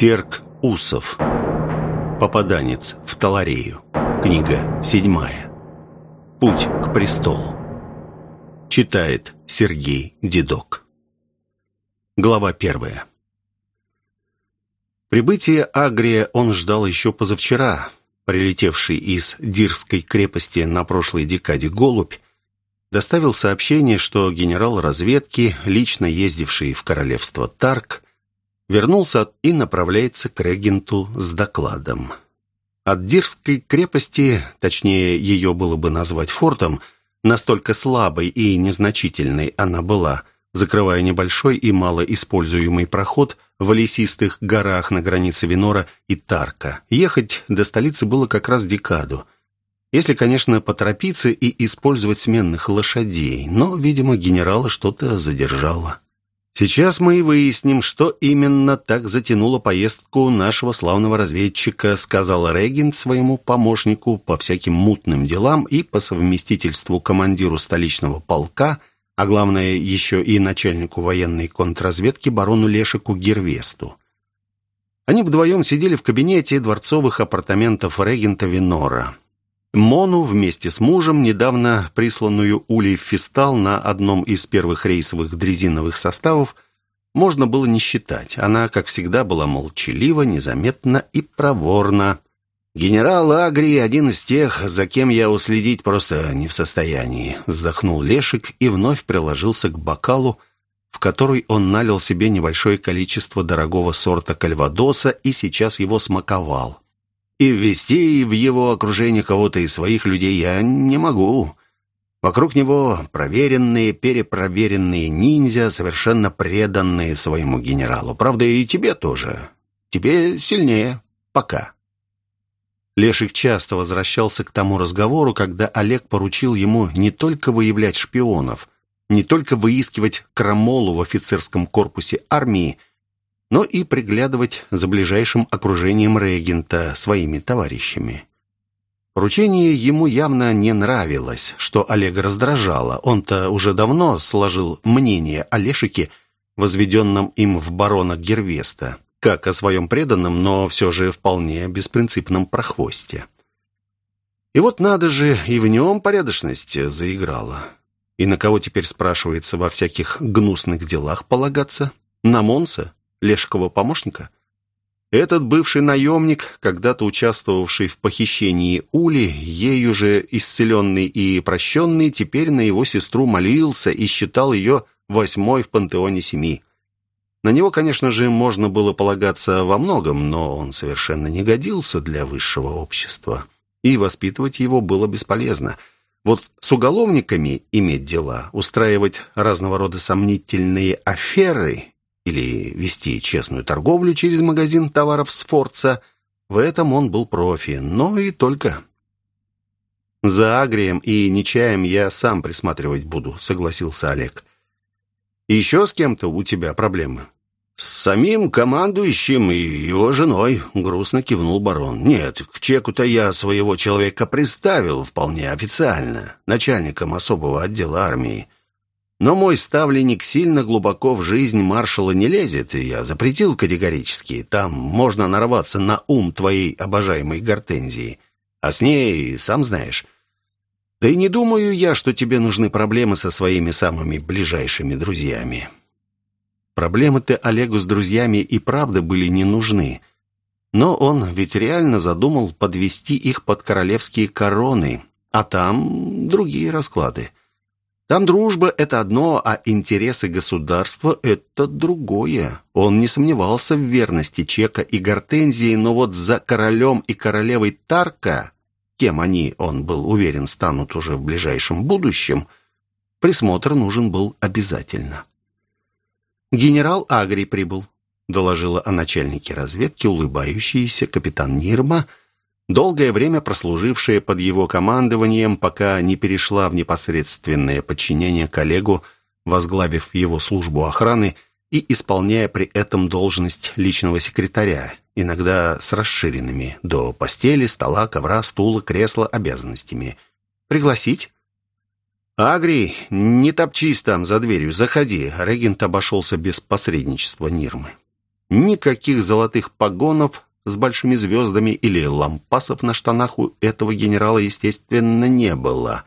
Серк Усов. Попаданец в Таларею. Книга седьмая. Путь к престолу. Читает Сергей Дедок. Глава первая. Прибытие Агрия он ждал еще позавчера. Прилетевший из Дирской крепости на прошлой декаде голубь доставил сообщение, что генерал разведки, лично ездивший в королевство Тарк, вернулся и направляется к регенту с докладом. От Дирской крепости, точнее ее было бы назвать фортом, настолько слабой и незначительной она была, закрывая небольшой и малоиспользуемый проход в лесистых горах на границе Винора и Тарка. Ехать до столицы было как раз декаду. Если, конечно, поторопиться и использовать сменных лошадей, но, видимо, генерала что-то задержало. Сейчас мы и выясним, что именно так затянуло поездку нашего славного разведчика, сказал регент своему помощнику по всяким мутным делам и по совместительству командиру столичного полка, а главное еще и начальнику военной контрразведки барону Лешику Гервесту. Они вдвоем сидели в кабинете дворцовых апартаментов регента Винора. Мону вместе с мужем, недавно присланную Улей в Фистал на одном из первых рейсовых дрезиновых составов, можно было не считать. Она, как всегда, была молчалива, незаметна и проворна. «Генерал Агри один из тех, за кем я уследить просто не в состоянии», вздохнул Лешик и вновь приложился к бокалу, в который он налил себе небольшое количество дорогого сорта кальвадоса и сейчас его смаковал и ввести в его окружение кого-то из своих людей я не могу. Вокруг него проверенные, перепроверенные ниндзя, совершенно преданные своему генералу. Правда, и тебе тоже. Тебе сильнее. Пока. Лешик часто возвращался к тому разговору, когда Олег поручил ему не только выявлять шпионов, не только выискивать крамолу в офицерском корпусе армии, но и приглядывать за ближайшим окружением регента своими товарищами. Поручение ему явно не нравилось, что Олега раздражало. Он-то уже давно сложил мнение о Лешике, возведенном им в барона Гервеста, как о своем преданном, но все же вполне беспринципном прохвосте. И вот надо же, и в нем порядочность заиграла. И на кого теперь спрашивается во всяких гнусных делах полагаться? На Монса? Лешкова помощника? Этот бывший наемник, когда-то участвовавший в похищении Ули, ею же исцеленный и прощенный, теперь на его сестру молился и считал ее восьмой в пантеоне семи. На него, конечно же, можно было полагаться во многом, но он совершенно не годился для высшего общества. И воспитывать его было бесполезно. Вот с уголовниками иметь дела, устраивать разного рода сомнительные аферы или вести честную торговлю через магазин товаров Сфорца. В этом он был профи, но и только. «За Агрием и Нечаем я сам присматривать буду», — согласился Олег. «Еще с кем-то у тебя проблемы?» «С самим командующим и его женой», — грустно кивнул барон. «Нет, к чеку-то я своего человека представил вполне официально, начальником особого отдела армии. Но мой ставленник сильно глубоко в жизнь маршала не лезет, и я запретил категорически. Там можно нарваться на ум твоей обожаемой гортензии. А с ней, сам знаешь... Да и не думаю я, что тебе нужны проблемы со своими самыми ближайшими друзьями. Проблемы-то Олегу с друзьями и правда были не нужны. Но он ведь реально задумал подвести их под королевские короны, а там другие расклады. Там дружба — это одно, а интересы государства — это другое. Он не сомневался в верности Чека и Гортензии, но вот за королем и королевой Тарка, кем они, он был уверен, станут уже в ближайшем будущем, присмотр нужен был обязательно. «Генерал Агри прибыл», — доложила о начальнике разведки улыбающийся капитан Нирма — долгое время прослужившая под его командованием, пока не перешла в непосредственное подчинение коллегу, возглавив его службу охраны и исполняя при этом должность личного секретаря, иногда с расширенными до постели, стола, ковра, стула, кресла обязанностями. «Пригласить?» «Агри, не топчись там за дверью, заходи». Регент обошелся без посредничества Нирмы. Никаких золотых погонов с большими звездами или лампасов на штанах у этого генерала, естественно, не было.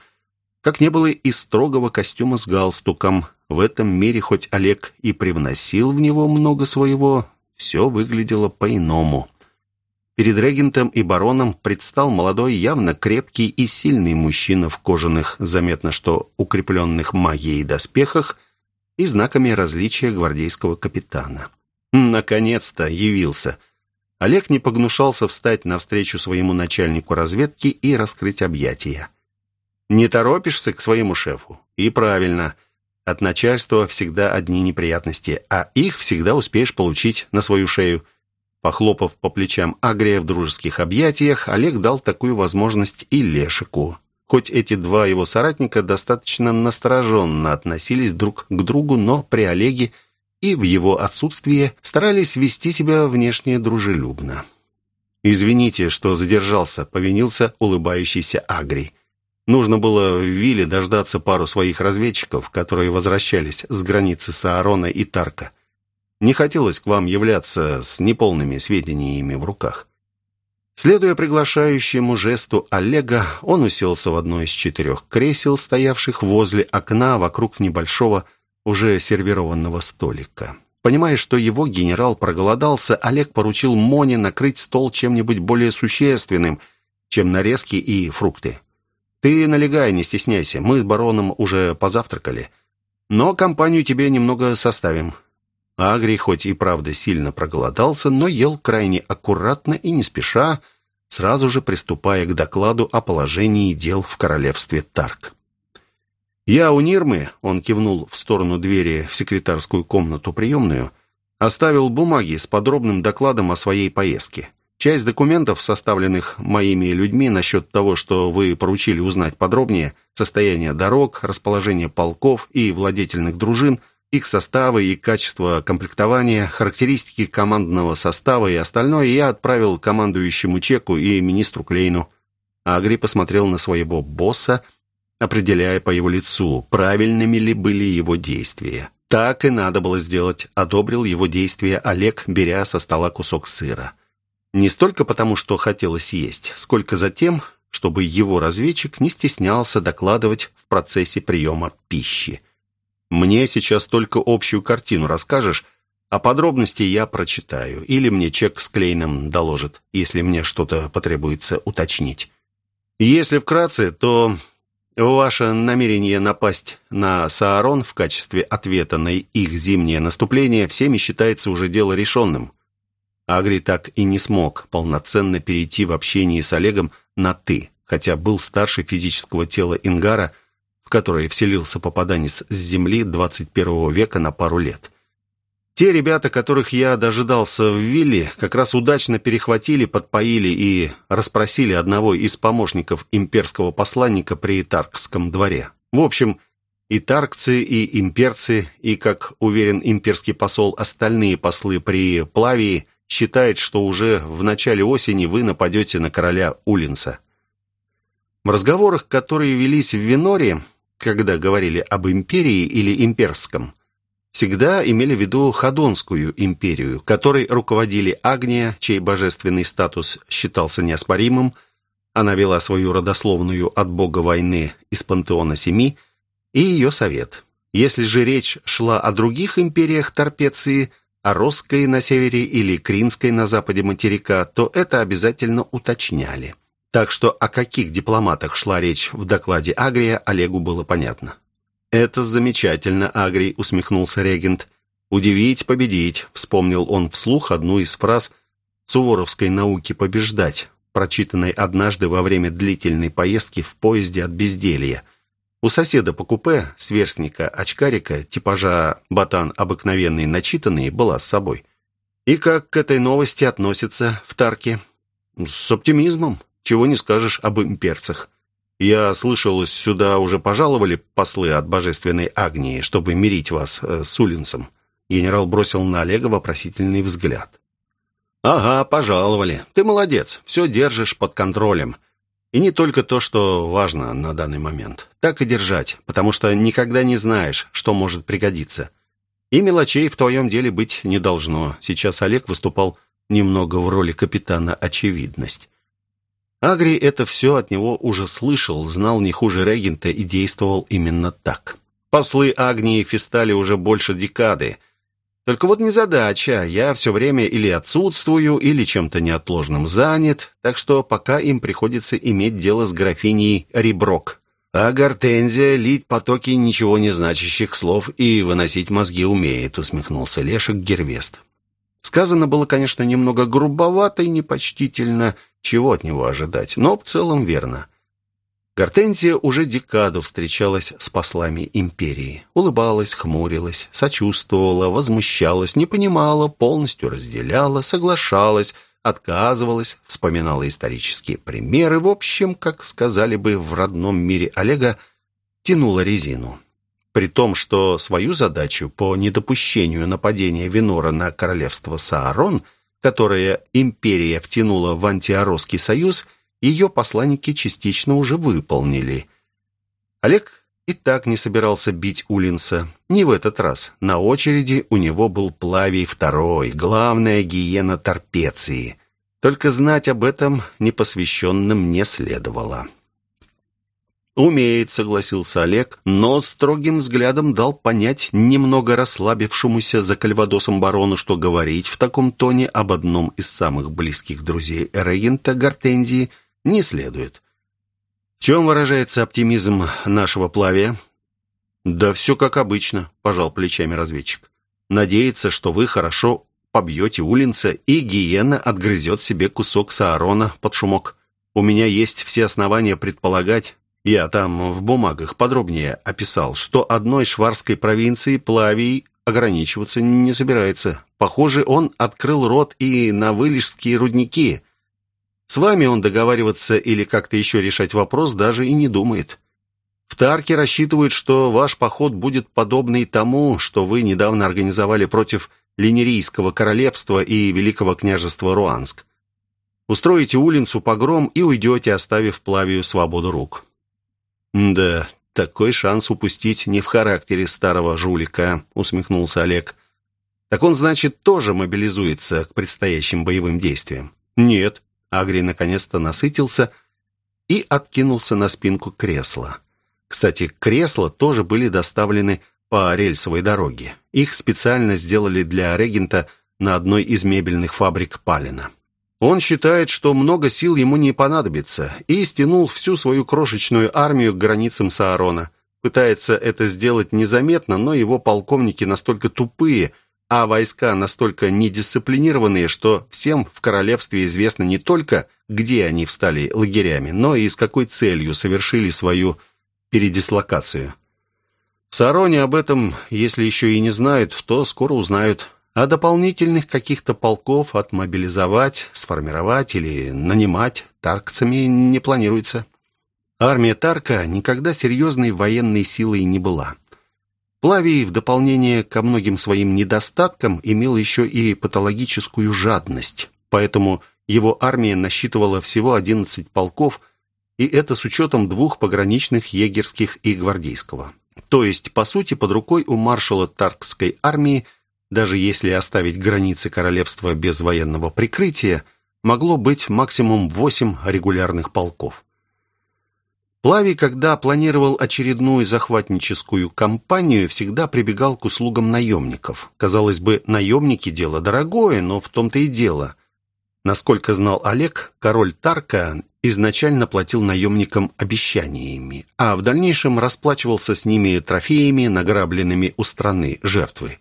Как не было и строгого костюма с галстуком. В этом мире, хоть Олег и привносил в него много своего, все выглядело по-иному. Перед регентом и бароном предстал молодой, явно крепкий и сильный мужчина в кожаных, заметно что укрепленных магией доспехах и знаками различия гвардейского капитана. Наконец-то явился. Олег не погнушался встать навстречу своему начальнику разведки и раскрыть объятия. «Не торопишься к своему шефу?» «И правильно. От начальства всегда одни неприятности, а их всегда успеешь получить на свою шею». Похлопав по плечам Агрия в дружеских объятиях, Олег дал такую возможность и Лешику. Хоть эти два его соратника достаточно настороженно относились друг к другу, но при Олеге и в его отсутствие старались вести себя внешне дружелюбно. «Извините, что задержался», — повинился улыбающийся Агрий. Нужно было в Вилле дождаться пару своих разведчиков, которые возвращались с границы Саарона и Тарка. Не хотелось к вам являться с неполными сведениями в руках. Следуя приглашающему жесту Олега, он уселся в одно из четырех кресел, стоявших возле окна вокруг небольшого, уже сервированного столика. Понимая, что его генерал проголодался, Олег поручил Моне накрыть стол чем-нибудь более существенным, чем нарезки и фрукты. «Ты налегай, не стесняйся, мы с бароном уже позавтракали, но компанию тебе немного составим. Агрий хоть и правда сильно проголодался, но ел крайне аккуратно и не спеша, сразу же приступая к докладу о положении дел в королевстве Тарк. «Я у Нирмы», — он кивнул в сторону двери в секретарскую комнату-приемную, оставил бумаги с подробным докладом о своей поездке. Часть документов, составленных моими людьми насчет того, что вы поручили узнать подробнее, состояние дорог, расположение полков и владетельных дружин — их составы и качество комплектования, характеристики командного состава и остальное я отправил командующему Чеку и министру Клейну. Агри посмотрел на своего босса, определяя по его лицу, правильными ли были его действия. Так и надо было сделать, одобрил его действия Олег, беря со стола кусок сыра. Не столько потому, что хотелось есть, сколько за тем, чтобы его разведчик не стеснялся докладывать в процессе приема пищи. Мне сейчас только общую картину расскажешь, а подробности я прочитаю. Или мне чек с Клейном доложит, если мне что-то потребуется уточнить. Если вкратце, то ваше намерение напасть на Саарон в качестве ответа на их зимнее наступление всеми считается уже дело решенным. Агри так и не смог полноценно перейти в общении с Олегом на «ты», хотя был старше физического тела Ингара – которой вселился попаданец с земли 21 века на пару лет. Те ребята, которых я дожидался в вилле, как раз удачно перехватили, подпоили и расспросили одного из помощников имперского посланника при Таркском дворе. В общем, и таркцы, и имперцы, и, как уверен имперский посол, остальные послы при Плавии считают, что уже в начале осени вы нападете на короля Улинса. В разговорах, которые велись в Виноре, когда говорили об империи или имперском, всегда имели в виду Ходонскую империю, которой руководили Агния, чей божественный статус считался неоспоримым, она вела свою родословную от бога войны из пантеона Семи, и ее совет. Если же речь шла о других империях Торпеции, о Росской на севере или Кринской на западе материка, то это обязательно уточняли. Так что о каких дипломатах шла речь в докладе Агрия, Олегу было понятно. «Это замечательно, Агрий», — усмехнулся регент. «Удивить, победить», — вспомнил он вслух одну из фраз суворовской науки «побеждать», прочитанной однажды во время длительной поездки в поезде от безделья. У соседа по купе, сверстника очкарика, типажа ботан обыкновенный начитанный, была с собой. И как к этой новости относится в Тарке? С оптимизмом. Чего не скажешь об имперцах. Я слышал, сюда уже пожаловали послы от божественной Агнии, чтобы мирить вас э, с Улинцем. Генерал бросил на Олега вопросительный взгляд. «Ага, пожаловали. Ты молодец, все держишь под контролем. И не только то, что важно на данный момент. Так и держать, потому что никогда не знаешь, что может пригодиться. И мелочей в твоем деле быть не должно. Сейчас Олег выступал немного в роли капитана «Очевидность». Агри это все от него уже слышал, знал не хуже регента и действовал именно так. Послы Агнии Фистали уже больше декады. Только вот незадача, я все время или отсутствую, или чем-то неотложным занят, так что пока им приходится иметь дело с графиней Риброк. А Гортензия лить потоки ничего не значащих слов и выносить мозги умеет, усмехнулся Лешек Гервест. Сказано было, конечно, немного грубовато и непочтительно, чего от него ожидать? Но в целом верно. Гортензия уже декаду встречалась с послами империи. Улыбалась, хмурилась, сочувствовала, возмущалась, не понимала, полностью разделяла, соглашалась, отказывалась, вспоминала исторические примеры. В общем, как сказали бы в родном мире Олега, тянула резину. При том, что свою задачу по недопущению нападения Винора на королевство Саарон – которое империя втянула в антиоросский союз, ее посланники частично уже выполнили. Олег и так не собирался бить Улинса. Не в этот раз. На очереди у него был Плавий II, главная гиена Торпеции. Только знать об этом непосвященным не следовало. «Умеет», — согласился Олег, но строгим взглядом дал понять немного расслабившемуся за кальвадосом барону, что говорить в таком тоне об одном из самых близких друзей регента Гортензии не следует. В чем выражается оптимизм нашего плавия? «Да все как обычно», — пожал плечами разведчик. «Надеется, что вы хорошо побьете Улинца, и гиена отгрызет себе кусок Саарона под шумок. У меня есть все основания предполагать, я там в бумагах подробнее описал, что одной шварской провинции Плавий ограничиваться не собирается. Похоже, он открыл рот и на вылежские рудники. С вами он договариваться или как-то еще решать вопрос даже и не думает. В Тарке рассчитывают, что ваш поход будет подобный тому, что вы недавно организовали против Линерийского королевства и Великого княжества Руанск. Устроите Улинцу погром и уйдете, оставив Плавию свободу рук. «Да, такой шанс упустить не в характере старого жулика», — усмехнулся Олег. «Так он, значит, тоже мобилизуется к предстоящим боевым действиям?» «Нет». Агри наконец-то насытился и откинулся на спинку кресла. Кстати, кресла тоже были доставлены по рельсовой дороге. Их специально сделали для регента на одной из мебельных фабрик Палина. Он считает, что много сил ему не понадобится, и стянул всю свою крошечную армию к границам Саарона. Пытается это сделать незаметно, но его полковники настолько тупые, а войска настолько недисциплинированные, что всем в королевстве известно не только, где они встали лагерями, но и с какой целью совершили свою передислокацию. В Саароне об этом, если еще и не знают, то скоро узнают а дополнительных каких-то полков отмобилизовать, сформировать или нанимать таркцами не планируется. Армия Тарка никогда серьезной военной силой не была. Плавий в дополнение ко многим своим недостаткам имел еще и патологическую жадность, поэтому его армия насчитывала всего 11 полков, и это с учетом двух пограничных егерских и гвардейского. То есть, по сути, под рукой у маршала Таркской армии – даже если оставить границы королевства без военного прикрытия, могло быть максимум восемь регулярных полков. Плави, когда планировал очередную захватническую кампанию, всегда прибегал к услугам наемников. Казалось бы, наемники – дело дорогое, но в том-то и дело. Насколько знал Олег, король Тарка изначально платил наемникам обещаниями, а в дальнейшем расплачивался с ними трофеями, награбленными у страны жертвы.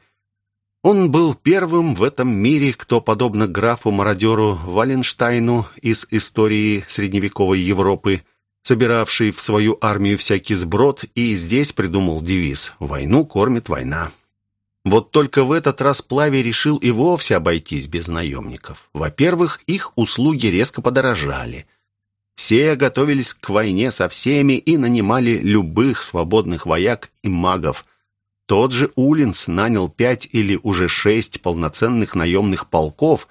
Он был первым в этом мире, кто, подобно графу-мародеру Валенштайну из истории средневековой Европы, собиравший в свою армию всякий сброд, и здесь придумал девиз «Войну кормит война». Вот только в этот раз Плави решил и вовсе обойтись без наемников. Во-первых, их услуги резко подорожали. Все готовились к войне со всеми и нанимали любых свободных вояк и магов – тот же Улинс нанял пять или уже шесть полноценных наемных полков,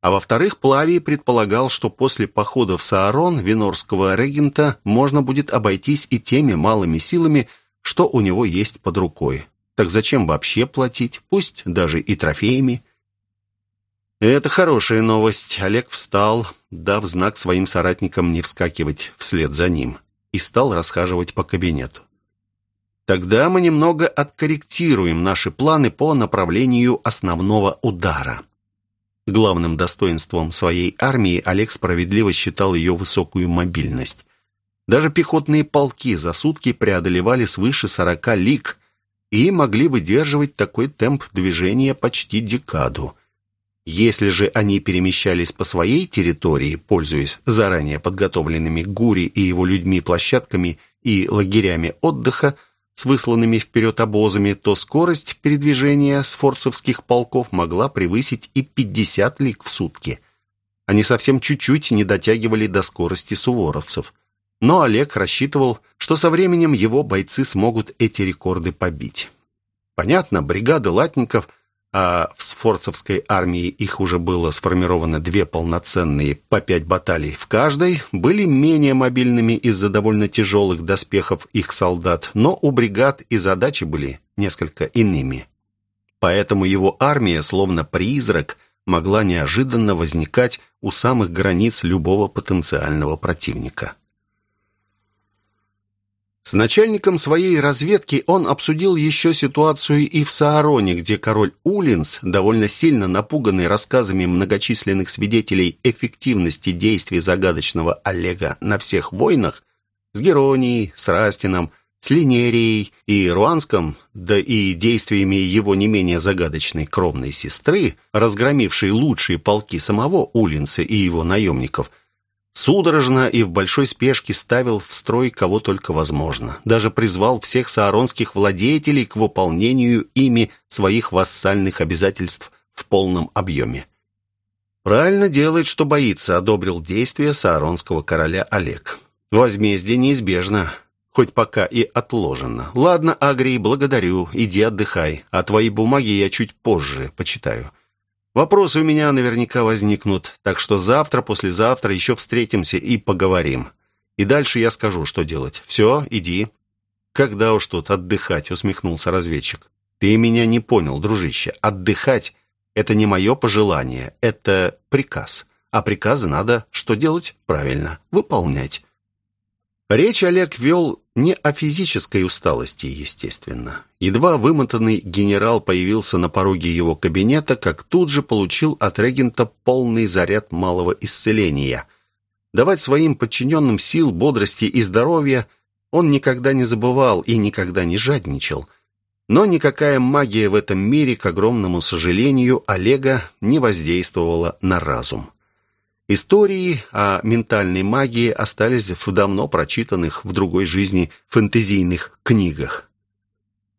а во-вторых, Плавий предполагал, что после похода в Саарон Винорского регента можно будет обойтись и теми малыми силами, что у него есть под рукой. Так зачем вообще платить? Пусть даже и трофеями. Это хорошая новость. Олег встал, дав знак своим соратникам не вскакивать вслед за ним, и стал расхаживать по кабинету. Тогда мы немного откорректируем наши планы по направлению основного удара. Главным достоинством своей армии Олег справедливо считал ее высокую мобильность. Даже пехотные полки за сутки преодолевали свыше 40 лиг и могли выдерживать такой темп движения почти декаду. Если же они перемещались по своей территории, пользуясь заранее подготовленными Гури и его людьми площадками и лагерями отдыха, с высланными вперед обозами, то скорость передвижения сфорцевских полков могла превысить и 50 лиг в сутки. Они совсем чуть-чуть не дотягивали до скорости суворовцев. Но Олег рассчитывал, что со временем его бойцы смогут эти рекорды побить. Понятно, бригады латников а в Сфорцевской армии их уже было сформировано две полноценные по пять баталий в каждой, были менее мобильными из-за довольно тяжелых доспехов их солдат, но у бригад и задачи были несколько иными. Поэтому его армия, словно призрак, могла неожиданно возникать у самых границ любого потенциального противника. С начальником своей разведки он обсудил еще ситуацию и в Саароне, где король Улинс, довольно сильно напуганный рассказами многочисленных свидетелей эффективности действий загадочного Олега на всех войнах, с Геронией, с Растином, с Линерией и Руанском, да и действиями его не менее загадочной кровной сестры, разгромившей лучшие полки самого Улинса и его наемников – Судорожно и в большой спешке ставил в строй кого только возможно. Даже призвал всех сааронских владетелей к выполнению ими своих вассальных обязательств в полном объеме. «Правильно делает, что боится», — одобрил действия сааронского короля Олег. «Возмездие неизбежно, хоть пока и отложено. Ладно, Агрий, благодарю, иди отдыхай, а твои бумаги я чуть позже почитаю. Вопросы у меня наверняка возникнут, так что завтра, послезавтра еще встретимся и поговорим. И дальше я скажу, что делать. Все, иди». «Когда уж тут отдыхать?» — усмехнулся разведчик. «Ты меня не понял, дружище. Отдыхать — это не мое пожелание, это приказ. А приказы надо что делать? Правильно, выполнять. Речь Олег вел не о физической усталости, естественно. Едва вымотанный генерал появился на пороге его кабинета, как тут же получил от регента полный заряд малого исцеления. Давать своим подчиненным сил, бодрости и здоровья он никогда не забывал и никогда не жадничал. Но никакая магия в этом мире, к огромному сожалению, Олега не воздействовала на разум. Истории о ментальной магии остались в давно прочитанных в другой жизни фэнтезийных книгах.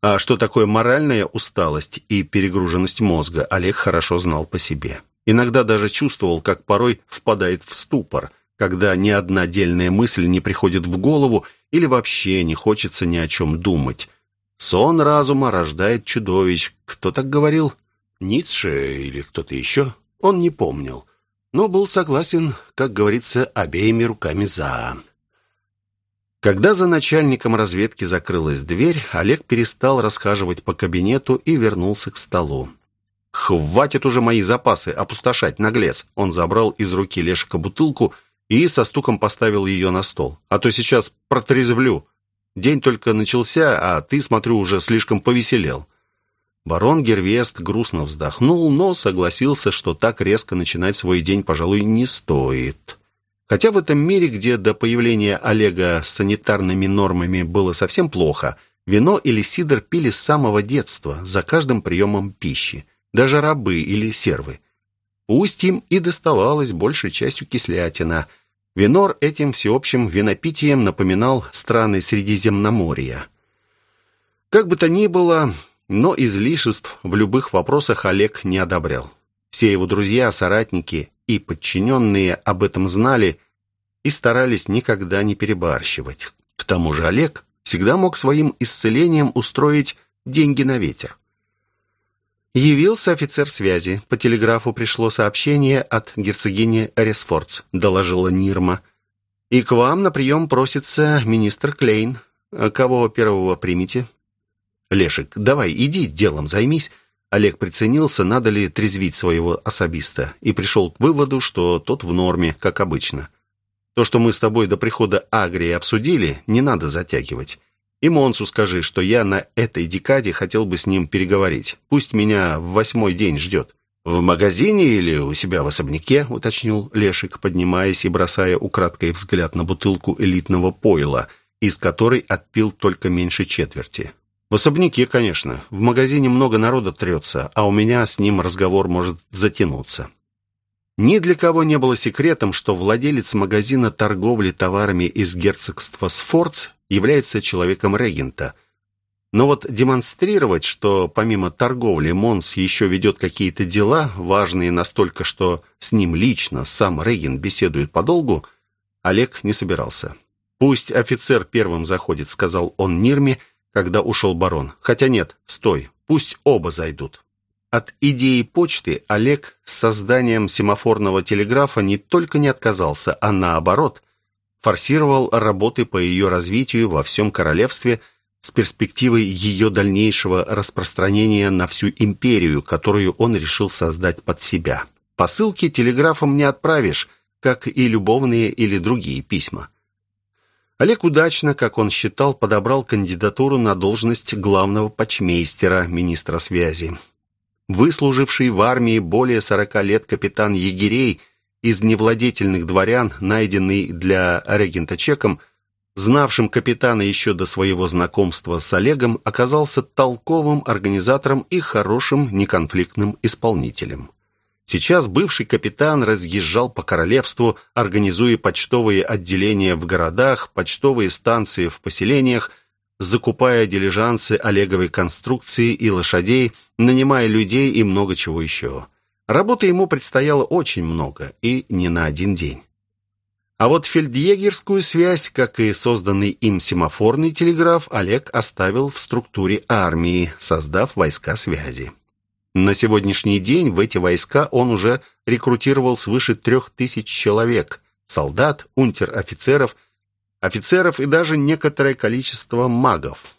А что такое моральная усталость и перегруженность мозга, Олег хорошо знал по себе. Иногда даже чувствовал, как порой впадает в ступор, когда ни одна дельная мысль не приходит в голову или вообще не хочется ни о чем думать. Сон разума рождает чудовищ. Кто так говорил? Ницше или кто-то еще? Он не помнил но был согласен, как говорится, обеими руками «за». Когда за начальником разведки закрылась дверь, Олег перестал расхаживать по кабинету и вернулся к столу. «Хватит уже мои запасы опустошать, наглец!» Он забрал из руки Лешика бутылку и со стуком поставил ее на стол. «А то сейчас протрезвлю. День только начался, а ты, смотрю, уже слишком повеселел». Барон Гервест грустно вздохнул, но согласился, что так резко начинать свой день, пожалуй, не стоит. Хотя в этом мире, где до появления Олега с санитарными нормами было совсем плохо, вино или сидр пили с самого детства, за каждым приемом пищи, даже рабы или сервы. Пусть им и доставалось большей частью кислятина. Винор этим всеобщим винопитием напоминал страны Средиземноморья. Как бы то ни было, но излишеств в любых вопросах Олег не одобрял. Все его друзья, соратники и подчиненные об этом знали и старались никогда не перебарщивать. К тому же Олег всегда мог своим исцелением устроить деньги на ветер. «Явился офицер связи. По телеграфу пришло сообщение от герцогини Ресфордс», — доложила Нирма. «И к вам на прием просится министр Клейн. Кого первого примете?» «Лешик, давай, иди делом займись». Олег приценился, надо ли трезвить своего особиста, и пришел к выводу, что тот в норме, как обычно. То, что мы с тобой до прихода Агрии обсудили, не надо затягивать. И Монсу скажи, что я на этой декаде хотел бы с ним переговорить. Пусть меня в восьмой день ждет». «В магазине или у себя в особняке?» — уточнил Лешик, поднимаясь и бросая украдкой взгляд на бутылку элитного пойла, из которой отпил только меньше четверти. «В особняке, конечно. В магазине много народа трется, а у меня с ним разговор может затянуться». Ни для кого не было секретом, что владелец магазина торговли товарами из герцогства Сфорц является человеком регента. Но вот демонстрировать, что помимо торговли Монс еще ведет какие-то дела, важные настолько, что с ним лично сам регент беседует подолгу, Олег не собирался. «Пусть офицер первым заходит», — сказал он Нирме, когда ушел барон. «Хотя нет, стой, пусть оба зайдут». От идеи почты Олег с созданием семафорного телеграфа не только не отказался, а наоборот, форсировал работы по ее развитию во всем королевстве с перспективой ее дальнейшего распространения на всю империю, которую он решил создать под себя. Посылки телеграфом не отправишь, как и любовные или другие письма. Олег удачно, как он считал, подобрал кандидатуру на должность главного почмейстера, министра связи. Выслуживший в армии более 40 лет капитан егерей из невладетельных дворян, найденный для регента чеком, знавшим капитана еще до своего знакомства с Олегом, оказался толковым организатором и хорошим неконфликтным исполнителем. Сейчас бывший капитан разъезжал по королевству, организуя почтовые отделения в городах, почтовые станции в поселениях, закупая дилижансы Олеговой конструкции и лошадей, нанимая людей и много чего еще. Работы ему предстояло очень много, и не на один день. А вот фельдъегерскую связь, как и созданный им семафорный телеграф, Олег оставил в структуре армии, создав войска связи. На сегодняшний день в эти войска он уже рекрутировал свыше трех тысяч человек, солдат, унтер-офицеров – офицеров и даже некоторое количество магов.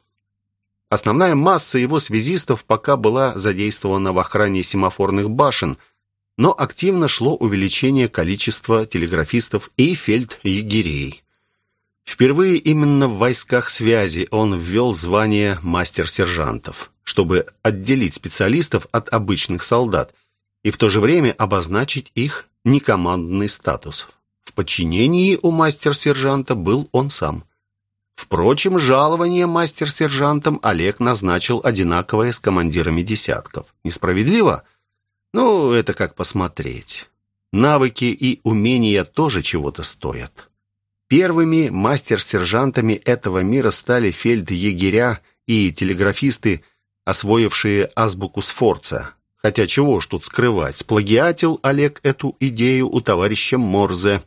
Основная масса его связистов пока была задействована в охране семафорных башен, но активно шло увеличение количества телеграфистов и фельдъегерей. Впервые именно в войсках связи он ввел звание мастер-сержантов, чтобы отделить специалистов от обычных солдат и в то же время обозначить их некомандный статус. В подчинении у мастер-сержанта был он сам. Впрочем, жалование мастер-сержантам Олег назначил одинаковое с командирами десятков. Несправедливо? Ну, это как посмотреть. Навыки и умения тоже чего-то стоят. Первыми мастер-сержантами этого мира стали фельдъегеря и телеграфисты, освоившие азбуку Сфорца. Хотя чего ж тут скрывать, сплагиатил Олег эту идею у товарища Морзе.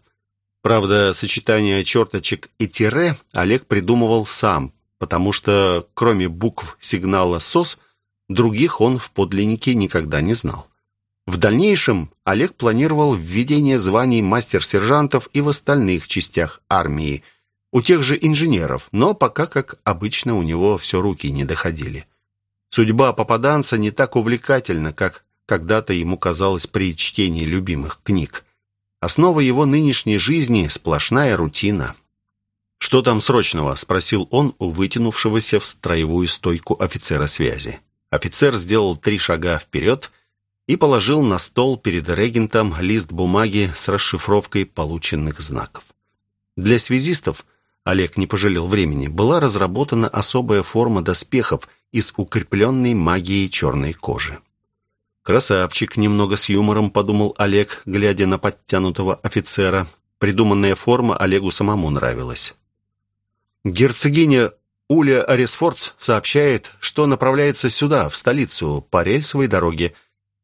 Правда, сочетание черточек и тире Олег придумывал сам, потому что кроме букв сигнала СОС, других он в подлиннике никогда не знал. В дальнейшем Олег планировал введение званий мастер-сержантов и в остальных частях армии, у тех же инженеров, но пока, как обычно, у него все руки не доходили. Судьба попаданца не так увлекательна, как когда-то ему казалось при чтении любимых книг. Основа его нынешней жизни – сплошная рутина. «Что там срочного?» – спросил он у вытянувшегося в строевую стойку офицера связи. Офицер сделал три шага вперед и положил на стол перед регентом лист бумаги с расшифровкой полученных знаков. Для связистов, Олег не пожалел времени, была разработана особая форма доспехов из укрепленной магией черной кожи. «Красавчик», — немного с юмором подумал Олег, глядя на подтянутого офицера. Придуманная форма Олегу самому нравилась. «Герцогиня Уля Аресфордс сообщает, что направляется сюда, в столицу, по рельсовой дороге,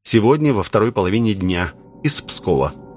сегодня во второй половине дня, из Пскова».